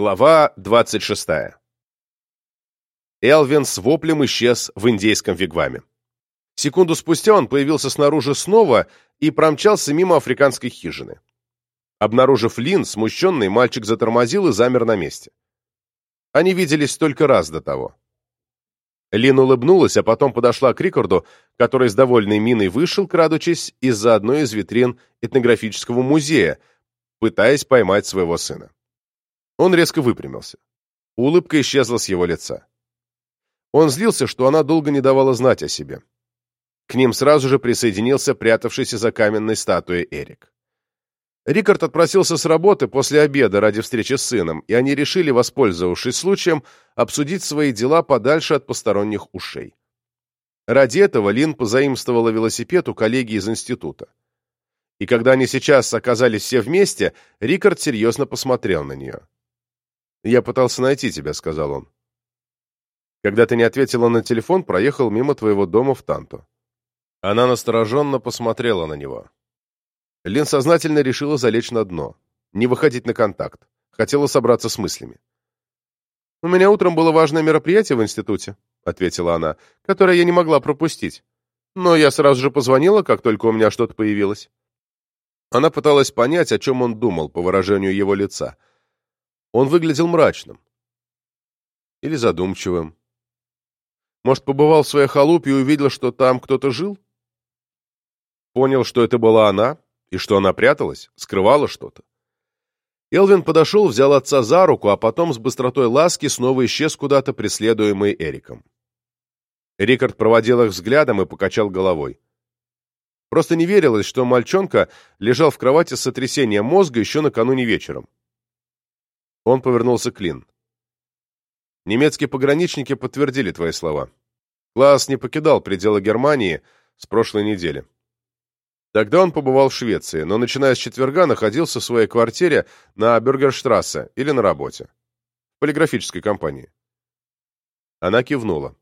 Глава 26. Элвин с воплем исчез в индейском вигваме. Секунду спустя он появился снаружи снова и промчался мимо африканской хижины. Обнаружив Лин, смущенный, мальчик затормозил и замер на месте. Они виделись только раз до того. Лин улыбнулась, а потом подошла к Рикарду, который с довольной миной вышел, крадучись, из-за одной из витрин этнографического музея, пытаясь поймать своего сына. Он резко выпрямился. Улыбка исчезла с его лица. Он злился, что она долго не давала знать о себе. К ним сразу же присоединился прятавшийся за каменной статуей Эрик. Рикард отпросился с работы после обеда ради встречи с сыном, и они решили, воспользовавшись случаем, обсудить свои дела подальше от посторонних ушей. Ради этого Лин позаимствовала велосипед у коллеги из института. И когда они сейчас оказались все вместе, Рикард серьезно посмотрел на нее. «Я пытался найти тебя», — сказал он. «Когда ты не ответила на телефон, проехал мимо твоего дома в Танту». Она настороженно посмотрела на него. Лин сознательно решила залечь на дно, не выходить на контакт, хотела собраться с мыслями. «У меня утром было важное мероприятие в институте», — ответила она, «которое я не могла пропустить. Но я сразу же позвонила, как только у меня что-то появилось». Она пыталась понять, о чем он думал по выражению его лица. Он выглядел мрачным. Или задумчивым. Может, побывал в своей халупе и увидел, что там кто-то жил? Понял, что это была она, и что она пряталась, скрывала что-то. Элвин подошел, взял отца за руку, а потом с быстротой ласки снова исчез куда-то, преследуемый Эриком. Рикард проводил их взглядом и покачал головой. Просто не верилось, что мальчонка лежал в кровати с сотрясением мозга еще накануне вечером. Он повернулся к Лин. Немецкие пограничники подтвердили твои слова. Класс не покидал пределы Германии с прошлой недели. Тогда он побывал в Швеции, но начиная с четверга находился в своей квартире на Бюргерштрассе или на работе. В полиграфической компании. Она кивнула.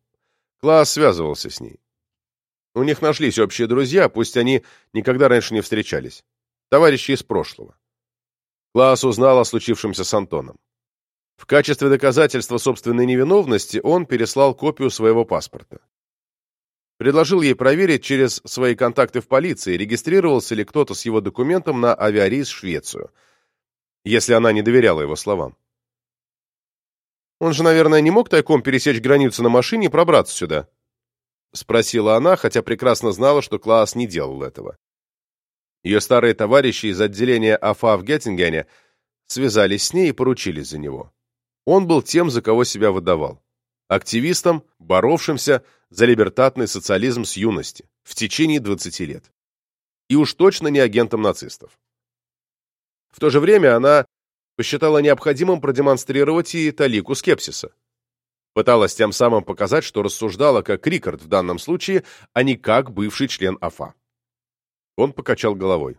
Класс связывался с ней. У них нашлись общие друзья, пусть они никогда раньше не встречались. Товарищи из прошлого. Класс узнал о случившемся с Антоном. В качестве доказательства собственной невиновности он переслал копию своего паспорта. Предложил ей проверить через свои контакты в полиции, регистрировался ли кто-то с его документом на авиарейс в Швецию, если она не доверяла его словам. «Он же, наверное, не мог тайком пересечь границу на машине и пробраться сюда?» — спросила она, хотя прекрасно знала, что Класс не делал этого. Ее старые товарищи из отделения АФА в Геттингене связались с ней и поручились за него. Он был тем, за кого себя выдавал. Активистом, боровшимся за либертатный социализм с юности, в течение 20 лет. И уж точно не агентом нацистов. В то же время она посчитала необходимым продемонстрировать и талику скепсиса. Пыталась тем самым показать, что рассуждала как Рикард в данном случае, а не как бывший член АФА. Он покачал головой.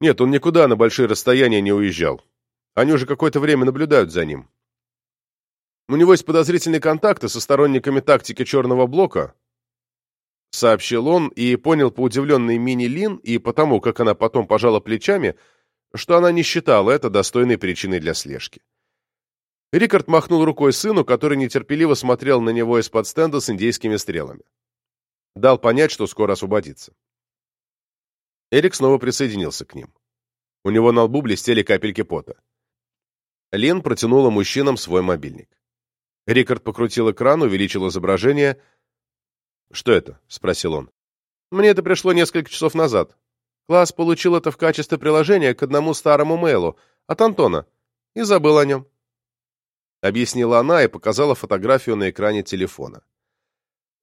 Нет, он никуда на большие расстояния не уезжал. Они уже какое-то время наблюдают за ним. У него есть подозрительные контакты со сторонниками тактики черного блока, сообщил он и понял по удивленной Мини Лин и потому, как она потом пожала плечами, что она не считала это достойной причиной для слежки. Рикард махнул рукой сыну, который нетерпеливо смотрел на него из-под стенда с индейскими стрелами. Дал понять, что скоро освободится. Эрик снова присоединился к ним. У него на лбу блестели капельки пота. Лин протянула мужчинам свой мобильник. Рикард покрутил экран, увеличил изображение. «Что это?» — спросил он. «Мне это пришло несколько часов назад. Класс получил это в качестве приложения к одному старому мейлу от Антона и забыл о нем». Объяснила она и показала фотографию на экране телефона.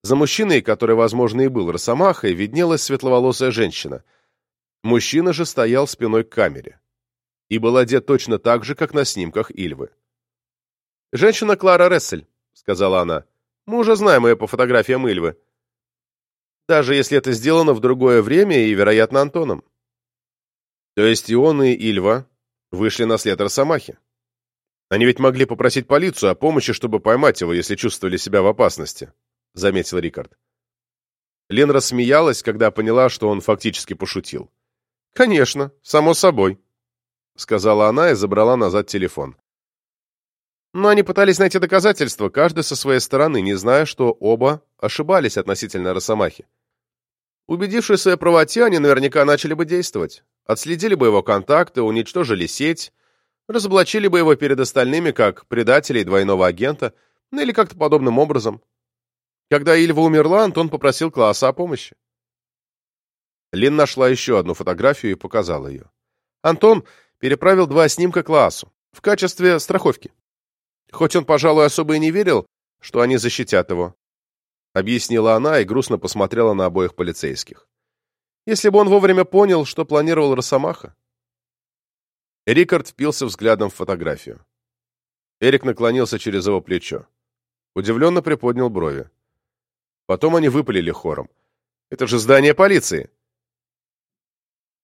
За мужчиной, который, возможно, и был росомахой, виднелась светловолосая женщина. Мужчина же стоял спиной к камере и был одет точно так же, как на снимках Ильвы. «Женщина Клара Рессель», — сказала она. «Мы уже знаем ее по фотографиям Ильвы. Даже если это сделано в другое время и, вероятно, Антоном». То есть и он, и Ильва вышли на след Росомахи. Они ведь могли попросить полицию о помощи, чтобы поймать его, если чувствовали себя в опасности, — заметил Рикард. Лен рассмеялась, когда поняла, что он фактически пошутил. «Конечно, само собой», сказала она и забрала назад телефон. Но они пытались найти доказательства, каждый со своей стороны, не зная, что оба ошибались относительно Росомахи. Убедившись в своей правоте, они наверняка начали бы действовать. Отследили бы его контакты, уничтожили сеть, разоблачили бы его перед остальными как предателей двойного агента, ну или как-то подобным образом. Когда Ильва умерла, Антон попросил класса о помощи. Лин нашла еще одну фотографию и показала ее. Антон переправил два снимка классу в качестве страховки. Хоть он, пожалуй, особо и не верил, что они защитят его, объяснила она и грустно посмотрела на обоих полицейских. Если бы он вовремя понял, что планировал Росомаха. Рикард впился взглядом в фотографию. Эрик наклонился через его плечо. Удивленно приподнял брови. Потом они выпалили хором. «Это же здание полиции!»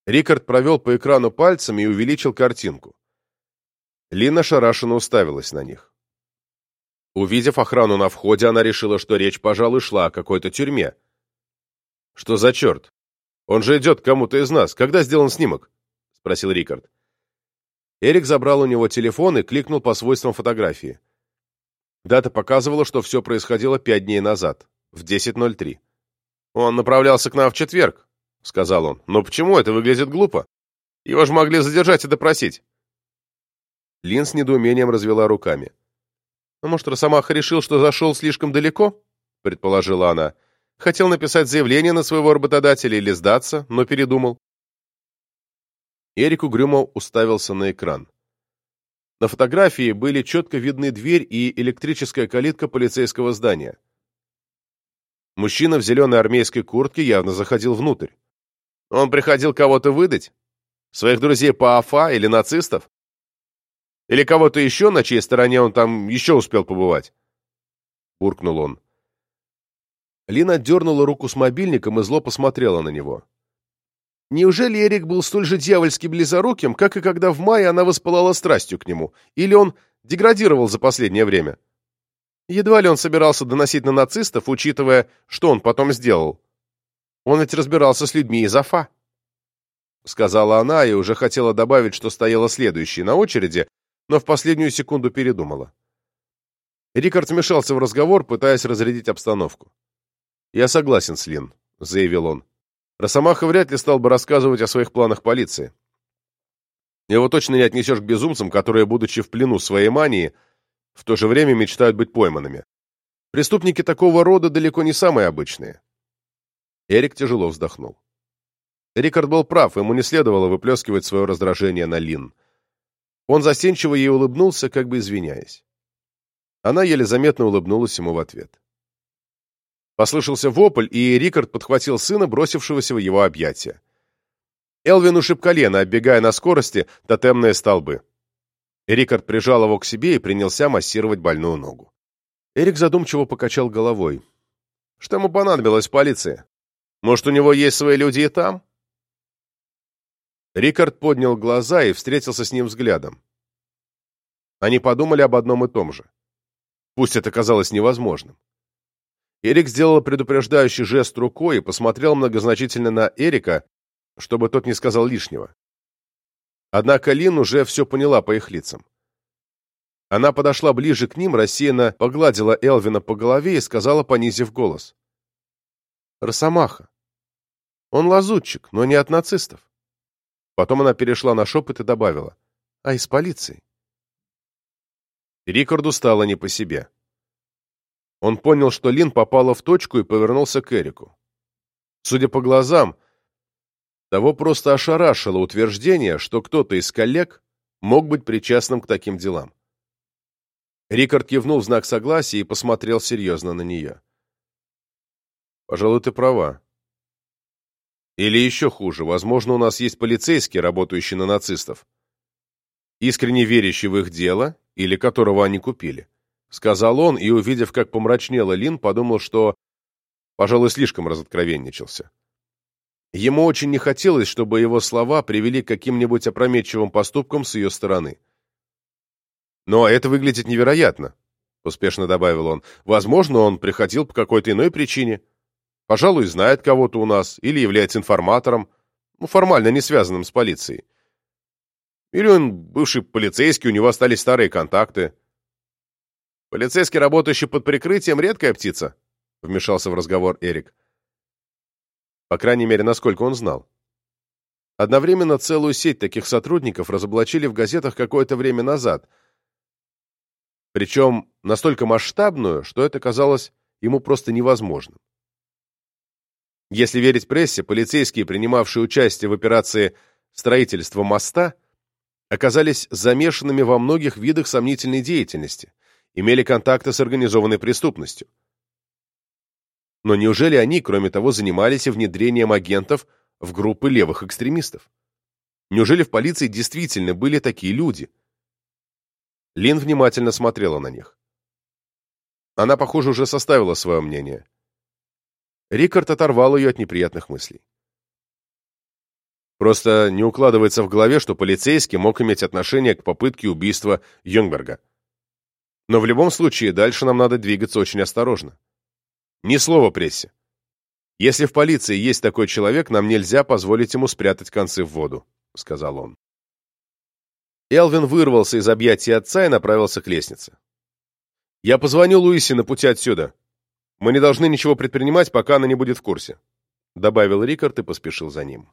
Рикард провел по экрану пальцами и увеличил картинку. Лина шарашенно уставилась на них. Увидев охрану на входе, она решила, что речь, пожалуй, шла о какой-то тюрьме. «Что за черт? Он же идет к кому-то из нас. Когда сделан снимок?» — спросил Рикард. Эрик забрал у него телефон и кликнул по свойствам фотографии. Дата показывала, что все происходило пять дней назад, в 10.03. «Он направлялся к нам в четверг», — сказал он. «Но почему это выглядит глупо? Его же могли задержать и допросить». Лин с недоумением развела руками. «Ну, может, Росомаха решил, что зашел слишком далеко?» — предположила она. «Хотел написать заявление на своего работодателя или сдаться, но передумал». Эрик угрюмо уставился на экран. На фотографии были четко видны дверь и электрическая калитка полицейского здания. Мужчина в зеленой армейской куртке явно заходил внутрь. Он приходил кого-то выдать? Своих друзей по АФА или нацистов? Или кого-то еще, на чьей стороне он там еще успел побывать?» Буркнул он. Лина дернула руку с мобильником и зло посмотрела на него. Неужели Эрик был столь же дьявольски близоруким, как и когда в мае она воспылала страстью к нему? Или он деградировал за последнее время? Едва ли он собирался доносить на нацистов, учитывая, что он потом сделал. Он ведь разбирался с людьми из Афа. Сказала она и уже хотела добавить, что стояла следующей на очереди, но в последнюю секунду передумала. Рикард вмешался в разговор, пытаясь разрядить обстановку. «Я согласен с Лин», — заявил он. «Росомаха вряд ли стал бы рассказывать о своих планах полиции. Его точно не отнесешь к безумцам, которые, будучи в плену своей мании, в то же время мечтают быть пойманными. Преступники такого рода далеко не самые обычные». Эрик тяжело вздохнул. Рикард был прав, ему не следовало выплескивать свое раздражение на Лин. Он застенчиво ей улыбнулся, как бы извиняясь. Она еле заметно улыбнулась ему в ответ. Послышался вопль, и Рикард подхватил сына, бросившегося в его объятия. Элвин ушиб колено, оббегая на скорости тотемные столбы. Рикард прижал его к себе и принялся массировать больную ногу. Эрик задумчиво покачал головой. Что ему понадобилось в полиции? Может, у него есть свои люди и там? Рикард поднял глаза и встретился с ним взглядом. Они подумали об одном и том же. Пусть это казалось невозможным. Эрик сделал предупреждающий жест рукой и посмотрел многозначительно на Эрика, чтобы тот не сказал лишнего. Однако Лин уже все поняла по их лицам. Она подошла ближе к ним, рассеянно погладила Элвина по голове и сказала, понизив голос. «Росомаха. Он лазутчик, но не от нацистов. Потом она перешла на шепот и добавила. «А из полиции?» Рикарду стало не по себе. Он понял, что Лин попала в точку и повернулся к Эрику. Судя по глазам, того просто ошарашило утверждение, что кто-то из коллег мог быть причастным к таким делам. Рикард кивнул в знак согласия и посмотрел серьезно на нее. «Пожалуй, ты права. Или еще хуже, возможно, у нас есть полицейский, работающий на нацистов, искренне верящий в их дело или которого они купили. Сказал он, и, увидев, как помрачнела Лин, подумал, что, пожалуй, слишком разоткровенничался. Ему очень не хотелось, чтобы его слова привели к каким-нибудь опрометчивым поступкам с ее стороны. «Но это выглядит невероятно», — успешно добавил он. «Возможно, он приходил по какой-то иной причине». Пожалуй, знает кого-то у нас или является информатором, ну, формально не связанным с полицией. Или он бывший полицейский, у него остались старые контакты. Полицейский, работающий под прикрытием, редкая птица, вмешался в разговор Эрик. По крайней мере, насколько он знал. Одновременно целую сеть таких сотрудников разоблачили в газетах какое-то время назад. Причем настолько масштабную, что это казалось ему просто невозможным. Если верить прессе, полицейские, принимавшие участие в операции строительства моста, оказались замешанными во многих видах сомнительной деятельности, имели контакты с организованной преступностью. Но неужели они, кроме того, занимались внедрением агентов в группы левых экстремистов? Неужели в полиции действительно были такие люди? Лин внимательно смотрела на них. Она, похоже, уже составила свое мнение. Рикард оторвал ее от неприятных мыслей. Просто не укладывается в голове, что полицейский мог иметь отношение к попытке убийства Юнгберга. Но в любом случае, дальше нам надо двигаться очень осторожно. Ни слова прессе. Если в полиции есть такой человек, нам нельзя позволить ему спрятать концы в воду, — сказал он. Элвин вырвался из объятий отца и направился к лестнице. «Я позвоню Луисе на пути отсюда. Мы не должны ничего предпринимать, пока она не будет в курсе», — добавил Рикард и поспешил за ним.